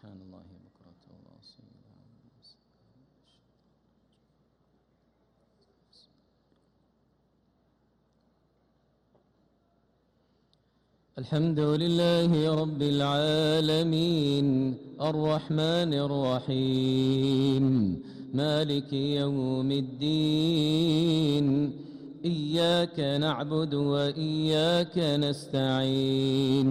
سبحان الله بكرة الحمد لله رب العالمين الرحمن الرحيم مالك يوم الدين إياك نعبد وإياك نستعين.